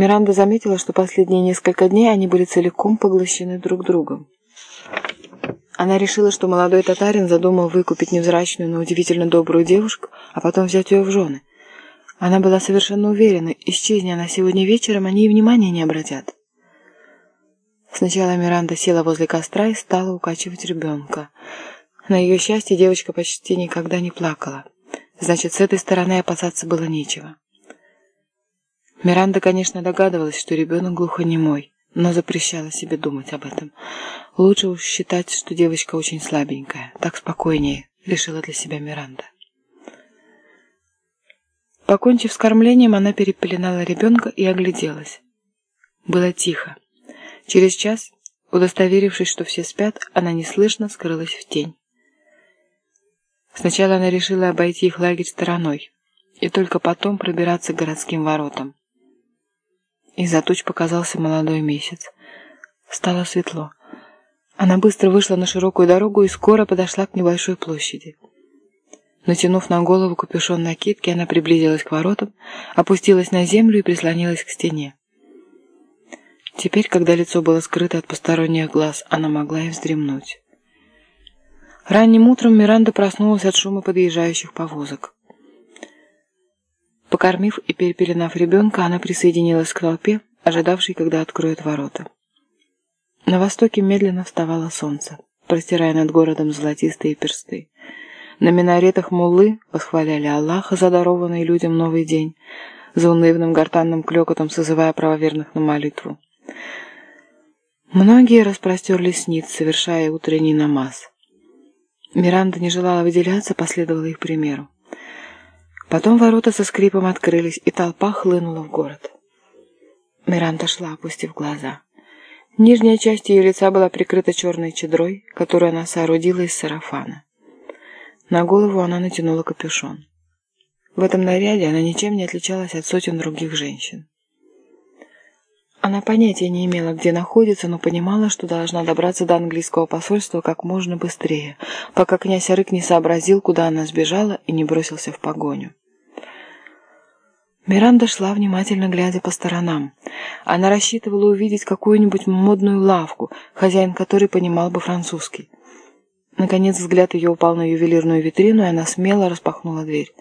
Миранда заметила, что последние несколько дней они были целиком поглощены друг другом. Она решила, что молодой татарин задумал выкупить невзрачную, но удивительно добрую девушку, а потом взять ее в жены. Она была совершенно уверена, исчезни она сегодня вечером, они и внимания не обратят. Сначала Миранда села возле костра и стала укачивать ребенка. На ее счастье девочка почти никогда не плакала. Значит, с этой стороны опасаться было нечего. Миранда, конечно, догадывалась, что ребенок глухонемой, но запрещала себе думать об этом. Лучше уж считать, что девочка очень слабенькая. Так спокойнее, решила для себя Миранда. Покончив с кормлением, она перепеленала ребенка и огляделась. Было тихо. Через час, удостоверившись, что все спят, она неслышно скрылась в тень. Сначала она решила обойти их лагерь стороной и только потом пробираться к городским воротам. Из-за туч показался молодой месяц. Стало светло. Она быстро вышла на широкую дорогу и скоро подошла к небольшой площади. Натянув на голову капюшон накидки, она приблизилась к воротам, опустилась на землю и прислонилась к стене. Теперь, когда лицо было скрыто от посторонних глаз, она могла и вздремнуть. Ранним утром Миранда проснулась от шума подъезжающих повозок. Покормив и перепеленав ребенка, она присоединилась к толпе, ожидавшей, когда откроют ворота. На востоке медленно вставало солнце, простирая над городом золотистые персты. На минаретах муллы восхваляли Аллаха, задарованный людям новый день, за унывным гортанным клёкотом созывая правоверных на молитву. Многие распростерлись ниц, совершая утренний намаз. Миранда не желала выделяться, последовала их примеру. Потом ворота со скрипом открылись, и толпа хлынула в город. Миранда шла, опустив глаза. Нижняя часть ее лица была прикрыта черной чадрой, которую она соорудила из сарафана. На голову она натянула капюшон. В этом наряде она ничем не отличалась от сотен других женщин. Она понятия не имела, где находится, но понимала, что должна добраться до английского посольства как можно быстрее, пока князь Арык не сообразил, куда она сбежала и не бросился в погоню. Миранда шла, внимательно глядя по сторонам. Она рассчитывала увидеть какую-нибудь модную лавку, хозяин которой понимал бы французский. Наконец взгляд ее упал на ювелирную витрину, и она смело распахнула дверь.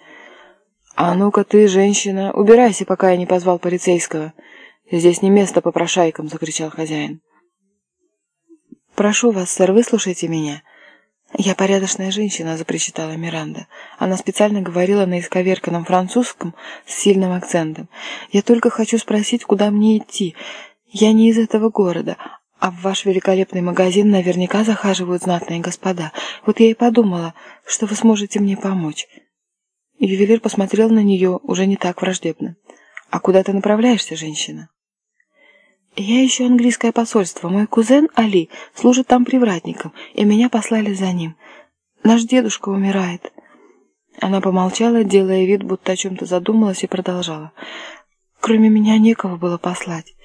«А ну-ка ты, женщина, убирайся, пока я не позвал полицейского. Здесь не место попрошайкам», — закричал хозяин. «Прошу вас, сэр, выслушайте меня». «Я порядочная женщина», — запричитала Миранда. Она специально говорила на исковерканном французском с сильным акцентом. «Я только хочу спросить, куда мне идти. Я не из этого города, а в ваш великолепный магазин наверняка захаживают знатные господа. Вот я и подумала, что вы сможете мне помочь. Ювелир посмотрел на нее уже не так враждебно. А куда ты направляешься, женщина? Я ищу английское посольство. Мой кузен Али служит там привратником, и меня послали за ним. Наш дедушка умирает. Она помолчала, делая вид, будто о чем-то задумалась, и продолжала. Кроме меня некого было послать.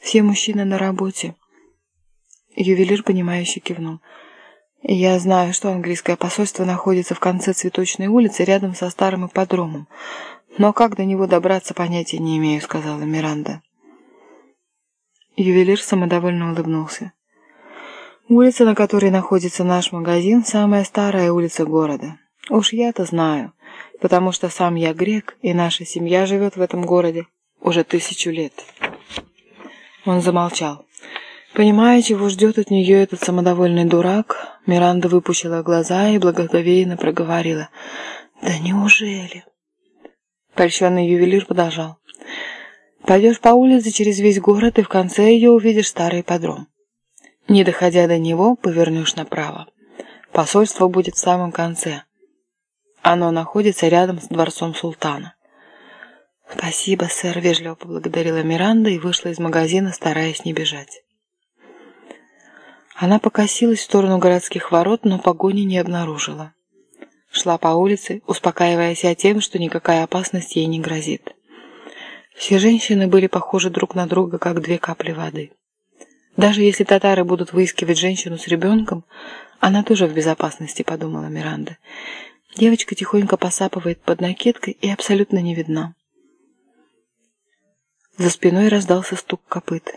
Все мужчины на работе. Ювелир, понимающе кивнул. «Я знаю, что английское посольство находится в конце Цветочной улицы, рядом со старым ипподромом. Но как до него добраться, понятия не имею», — сказала Миранда. Ювелир самодовольно улыбнулся. «Улица, на которой находится наш магазин, самая старая улица города. Уж я-то знаю, потому что сам я грек, и наша семья живет в этом городе уже тысячу лет». Он замолчал. Понимая, чего ждет от нее этот самодовольный дурак, Миранда выпучила глаза и благоговейно проговорила. «Да неужели?» Польщенный ювелир продолжал. «Пойдешь по улице через весь город, и в конце ее увидишь старый подром. Не доходя до него, повернешь направо. Посольство будет в самом конце. Оно находится рядом с дворцом султана». «Спасибо, сэр», — вежливо поблагодарила Миранда и вышла из магазина, стараясь не бежать. Она покосилась в сторону городских ворот, но погони не обнаружила. Шла по улице, успокаивая себя тем, что никакая опасность ей не грозит. Все женщины были похожи друг на друга, как две капли воды. Даже если татары будут выискивать женщину с ребенком, она тоже в безопасности, подумала Миранда. Девочка тихонько посапывает под накидкой и абсолютно не видна. За спиной раздался стук копыт.